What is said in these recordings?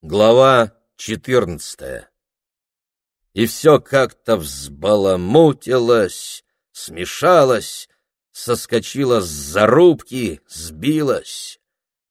Глава четырнадцатая. И все как-то взбаламутилось, смешалось, соскочило с зарубки, сбилось.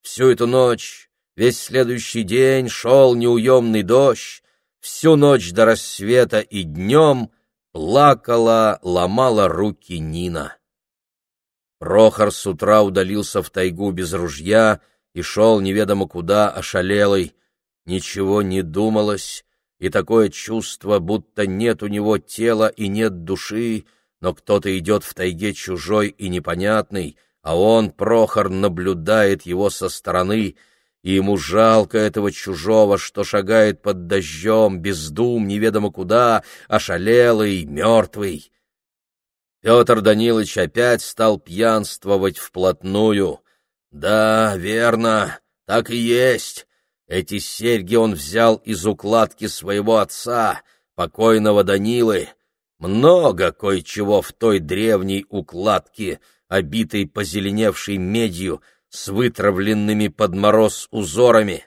Всю эту ночь, весь следующий день шел неуемный дождь, всю ночь до рассвета и днем плакала, ломала руки Нина. Прохор с утра удалился в тайгу без ружья и шел неведомо куда ошалелый, ничего не думалось, и такое чувство, будто нет у него тела и нет души, но кто-то идет в тайге чужой и непонятный, а он, Прохор, наблюдает его со стороны, и ему жалко этого чужого, что шагает под дождем, без дум, неведомо куда, ошалелый, мертвый. Петр Данилович опять стал пьянствовать вплотную. Да, верно, так и есть. Эти серьги он взял из укладки своего отца, покойного Данилы. Много кое-чего в той древней укладке, обитой позеленевшей медью, с вытравленными под мороз узорами.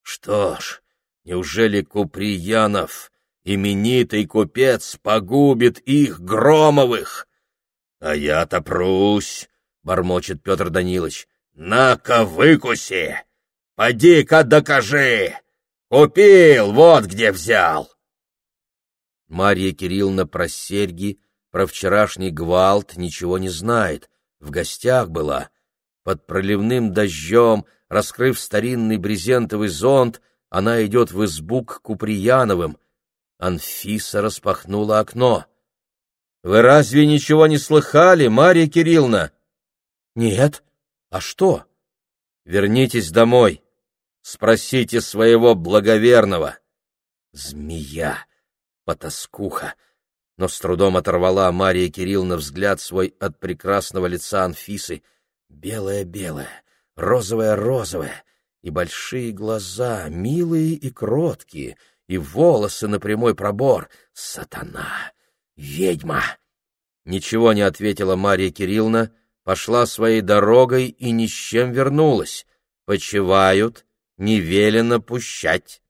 Что ж, неужели Куприянов, именитый купец, погубит их, Громовых? — А я-то прусь, — бормочет Петр Данилович. — На-ка, выкуси! Поди-ка докажи! Купил, вот где взял!» Марья Кирилловна про серьги, про вчерашний гвалт ничего не знает, в гостях была. Под проливным дождем, раскрыв старинный брезентовый зонт, она идет в избу к Куприяновым. Анфиса распахнула окно. — Вы разве ничего не слыхали, Марья Кирилловна? — Нет. А что? — Вернитесь домой. Спросите своего благоверного. Змея, потаскуха, но с трудом оторвала Мария Кирилловна взгляд свой от прекрасного лица Анфисы. Белое-белое, розовое-розовое, и большие глаза, милые и кроткие, и волосы на прямой пробор. Сатана! Ведьма! Ничего не ответила Мария Кирилловна, пошла своей дорогой и ни с чем вернулась. Почивают, не велено пущать.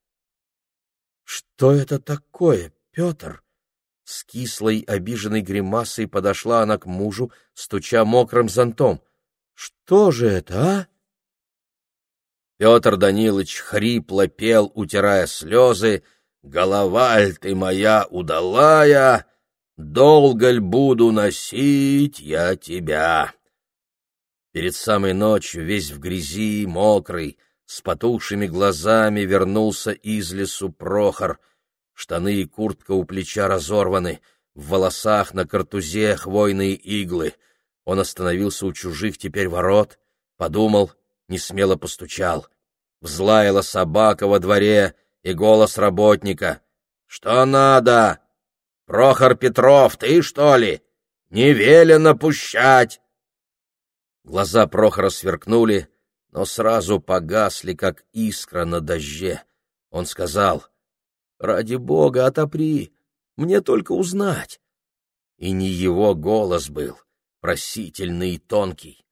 — Что это такое, Петр? С кислой, обиженной гримасой подошла она к мужу, стуча мокрым зонтом. — Что же это, а? Петр Данилович хрипло пел, утирая слезы, «Голова ты моя удалая, долго ль буду носить я тебя?» Перед самой ночью, весь в грязи, мокрый, с потухшими глазами вернулся из лесу Прохор. Штаны и куртка у плеча разорваны, в волосах на картузе хвойные иглы. Он остановился у чужих теперь ворот, подумал, не смело постучал. Взлаяла собака во дворе и голос работника. — Что надо? Прохор Петров, ты что ли? Не велено пущать! Глаза Прохора сверкнули, но сразу погасли, как искра на дожде. Он сказал, «Ради бога, отопри, мне только узнать». И не его голос был, просительный и тонкий.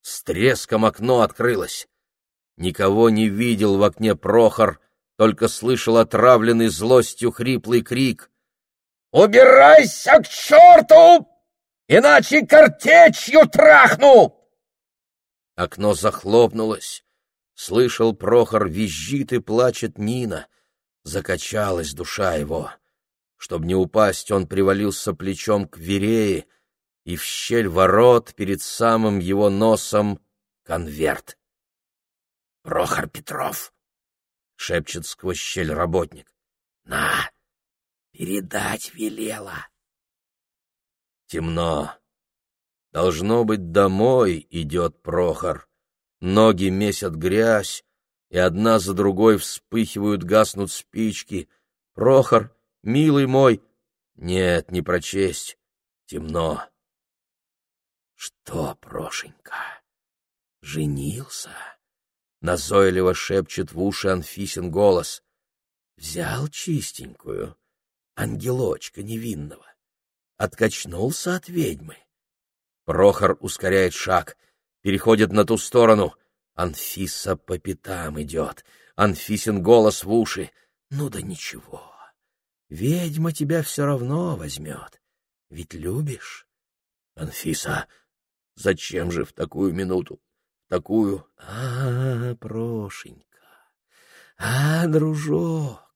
С треском окно открылось. Никого не видел в окне Прохор, только слышал отравленный злостью хриплый крик. «Убирайся к черту, иначе картечью трахну!» Окно захлопнулось. Слышал Прохор, визжит и плачет Нина. Закачалась душа его. Чтоб не упасть, он привалился плечом к верее, и в щель ворот перед самым его носом конверт. — Прохор Петров! — шепчет сквозь щель работник. — На! Передать велела. Темно. Должно быть, домой идет Прохор. Ноги месят грязь, и одна за другой вспыхивают, гаснут спички. Прохор, милый мой, нет, не прочесть, темно. Что, Прошенька, женился? Назойливо шепчет в уши Анфисин голос. Взял чистенькую, ангелочка невинного, откачнулся от ведьмы. Прохор ускоряет шаг, переходит на ту сторону. Анфиса по пятам идет. Анфисин голос в уши. Ну да ничего, ведьма тебя все равно возьмет, ведь любишь. Анфиса, зачем же в такую минуту, в такую... А, Прошенька, а, дружок,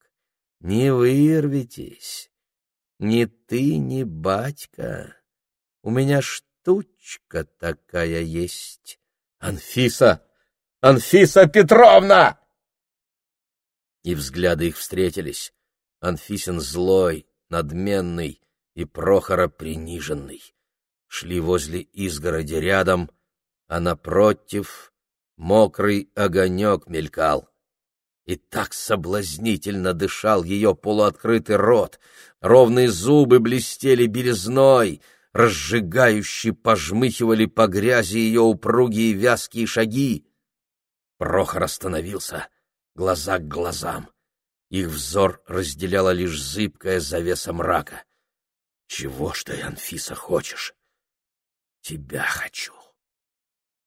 не вырветесь, ни ты, ни батька. У меня штучка такая есть. Анфиса! Анфиса Петровна! И взгляды их встретились. Анфисин злой, надменный и Прохора приниженный. Шли возле изгороди рядом, а напротив мокрый огонек мелькал. И так соблазнительно дышал ее полуоткрытый рот, ровные зубы блестели белизной, разжигающе пожмыхивали по грязи ее упругие вязкие шаги. Прохор остановился — глаза к глазам. Их взор разделяла лишь зыбкая завеса мрака. «Чего ж ты, Анфиса, хочешь?» «Тебя хочу».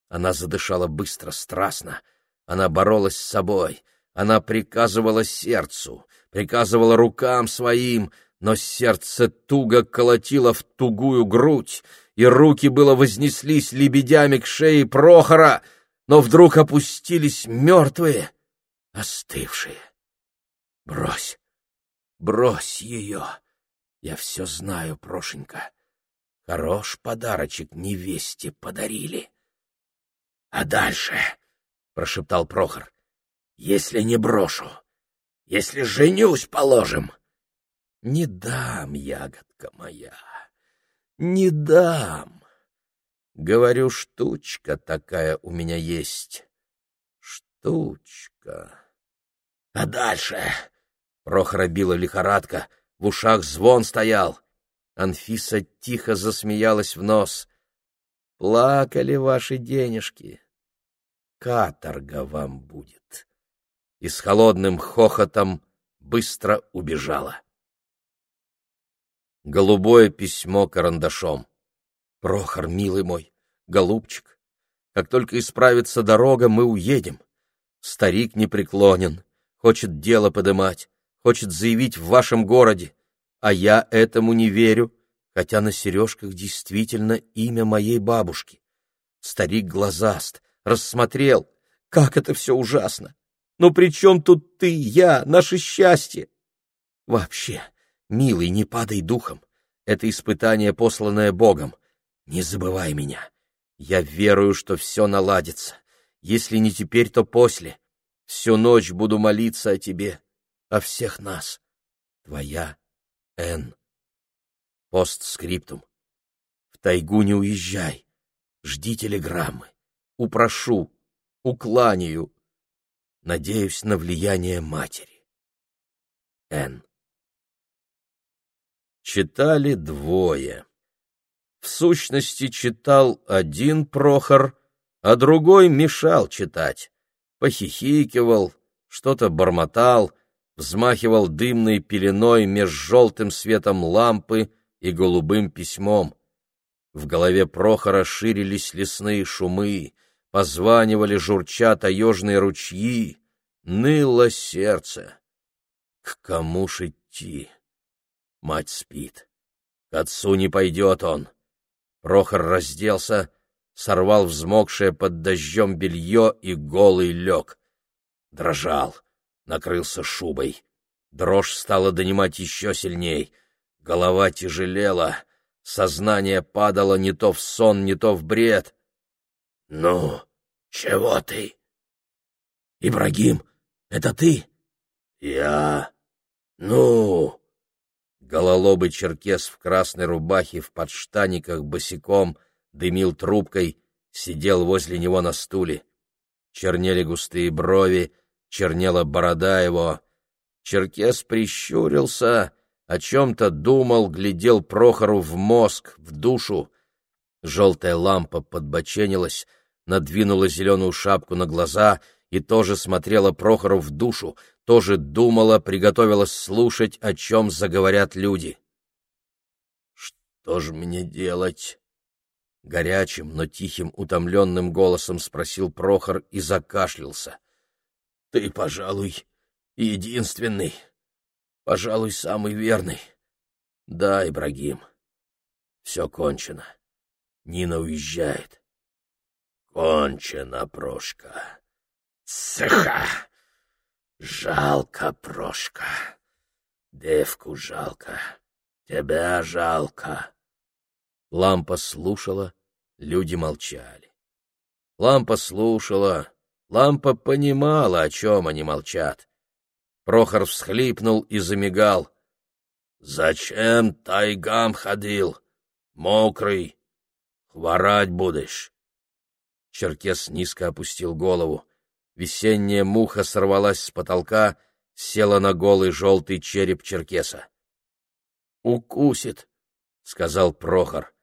Она задышала быстро, страстно. Она боролась с собой. Она приказывала сердцу, приказывала рукам своим, но сердце туго колотило в тугую грудь, и руки было вознеслись лебедями к шее Прохора, но вдруг опустились мертвые — остывшие. Брось, брось ее. Я все знаю, Прошенька. Хорош подарочек невесте подарили. — А дальше, — прошептал Прохор, — если не брошу, если женюсь, положим. — Не дам, ягодка моя, не дам. Говорю, штучка такая у меня есть. Штучка. А дальше? Прохора била лихорадка, в ушах звон стоял. Анфиса тихо засмеялась в нос. Плакали ваши денежки. Каторга вам будет. И с холодным хохотом быстро убежала. Голубое письмо карандашом. Прохор, милый мой, голубчик, как только исправится дорога, мы уедем. Старик непреклонен, хочет дело подымать, хочет заявить в вашем городе, а я этому не верю, хотя на сережках действительно имя моей бабушки. Старик глазаст, рассмотрел, как это все ужасно. Но при чем тут ты, я, наше счастье? Вообще, милый, не падай духом. Это испытание, посланное Богом. Не забывай меня. Я верую, что все наладится. Если не теперь, то после. Всю ночь буду молиться о тебе, о всех нас. Твоя Н. Постскриптум. В тайгу не уезжай. Жди телеграммы. Упрошу, укланяю. Надеюсь на влияние матери. Н. Читали двое. В сущности, читал один Прохор, а другой мешал читать похихикивал, что-то бормотал, взмахивал дымной пеленой меж желтым светом лампы и голубым письмом. В голове Прохора ширились лесные шумы, позванивали журча таежные ручьи, ныло сердце. К кому ж идти? Мать спит. К отцу не пойдет он. Прохор разделся, сорвал взмокшее под дождем белье и голый лег. Дрожал, накрылся шубой. Дрожь стала донимать еще сильней. Голова тяжелела, сознание падало не то в сон, не то в бред. — Ну, чего ты? — Ибрагим, это ты? — Я. Ну... Гололобый черкес в красной рубахе, в подштаниках, босиком — дымил трубкой, сидел возле него на стуле. Чернели густые брови, чернела борода его. Черкес прищурился, о чем-то думал, глядел Прохору в мозг, в душу. Желтая лампа подбоченилась, надвинула зеленую шапку на глаза и тоже смотрела Прохору в душу, тоже думала, приготовилась слушать, о чем заговорят люди. «Что ж мне делать?» Горячим, но тихим, утомленным голосом спросил Прохор и закашлялся. Ты, пожалуй, единственный, пожалуй, самый верный. Да, Ибрагим, все кончено. Нина уезжает. Кончено, Прошка. Сыха! Жалко, Прошка. Девку жалко. Тебя жалко. Лампа слушала, люди молчали. Лампа слушала, лампа понимала, о чем они молчат. Прохор всхлипнул и замигал. «Зачем тайгам ходил? Мокрый. Хворать будешь». Черкес низко опустил голову. Весенняя муха сорвалась с потолка, села на голый желтый череп черкеса. «Укусит», — сказал Прохор.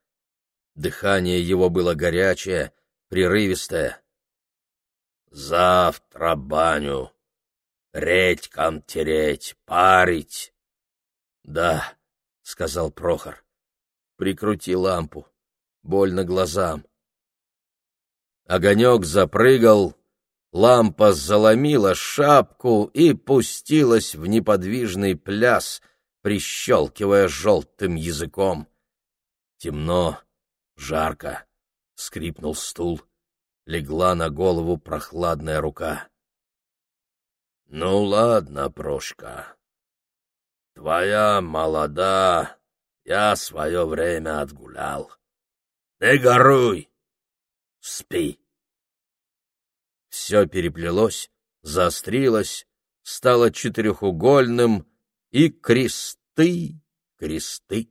Дыхание его было горячее, прерывистое. «Завтра баню. Редькам тереть, парить». «Да», — сказал Прохор. «Прикрути лампу. Больно глазам». Огонек запрыгал, лампа заломила шапку и пустилась в неподвижный пляс, прищелкивая желтым языком. Темно, жарко, скрипнул стул, легла на голову прохладная рука. — Ну ладно, Прошка, твоя молода, я свое время отгулял. Не горуй! Спи. Все переплелось, заострилось, стало четырехугольным, и кресты, кресты.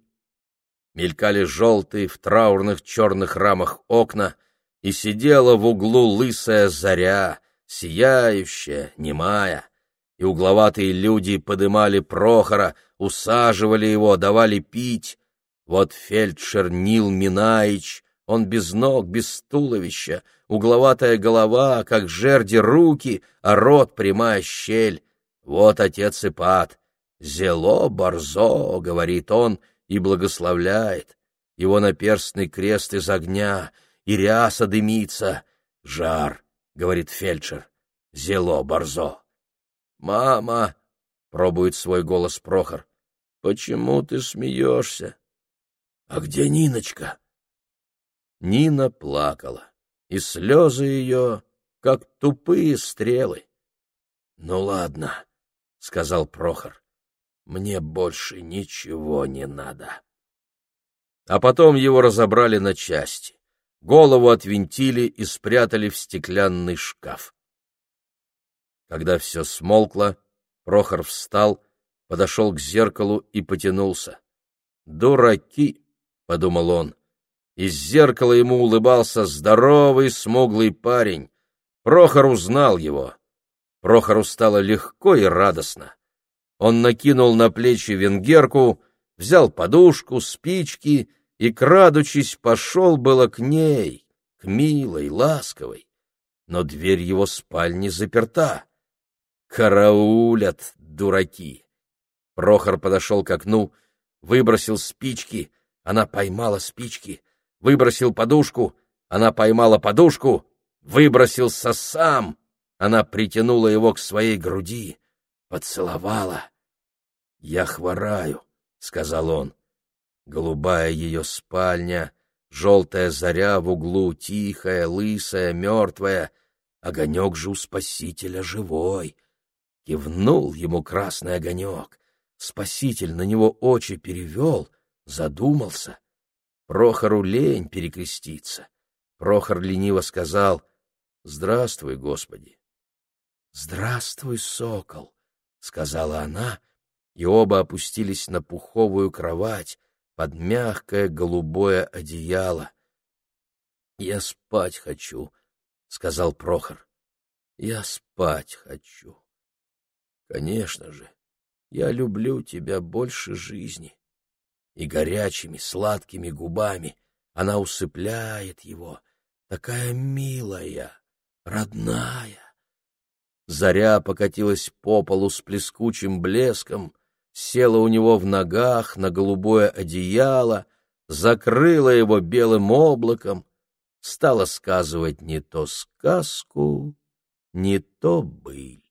Мелькали желтые в траурных черных рамах окна, и сидела в углу лысая заря, сияющая, немая, и угловатые люди подымали Прохора, усаживали его, давали пить. Вот фельдшер Нил Минаич он без ног, без туловища, угловатая голова, как жерди руки, а рот прямая щель. Вот отец Ипат. «Зело, борзо», — говорит он и благословляет. Его наперстный крест из огня, и ряса дымится. «Жар», — говорит фельдшер, — «зело, борзо». «Мама», — пробует свой голос Прохор, — «почему ты смеешься?» «А где Ниночка?» Нина плакала, и слезы ее, как тупые стрелы. — Ну ладно, — сказал Прохор, — мне больше ничего не надо. А потом его разобрали на части, голову отвинтили и спрятали в стеклянный шкаф. Когда все смолкло, Прохор встал, подошел к зеркалу и потянулся. «Дураки!» — подумал он. Из зеркала ему улыбался здоровый, смуглый парень. Прохор узнал его. Прохору стало легко и радостно. Он накинул на плечи венгерку, взял подушку, спички и, крадучись, пошел было к ней, к милой, ласковой. Но дверь его спальни заперта. Караулят, дураки! Прохор подошел к окну, выбросил спички, она поймала спички, выбросил подушку, она поймала подушку, выбросился сам, она притянула его к своей груди, поцеловала. «Я хвораю», — сказал он. Голубая ее спальня, желтая заря в углу, тихая, лысая, мертвая, огонек же у спасителя живой. Кивнул ему красный огонек. Спаситель на него очи перевел, задумался. Прохору лень перекреститься. Прохор лениво сказал «Здравствуй, Господи». «Здравствуй, сокол», — сказала она, и оба опустились на пуховую кровать под мягкое голубое одеяло. «Я спать хочу», — сказал Прохор. «Я спать хочу». «Конечно же, я люблю тебя больше жизни» и горячими сладкими губами она усыпляет его, такая милая, родная. Заря покатилась по полу с плескучим блеском, села у него в ногах на голубое одеяло, закрыла его белым облаком, стала сказывать не то сказку, не то быль.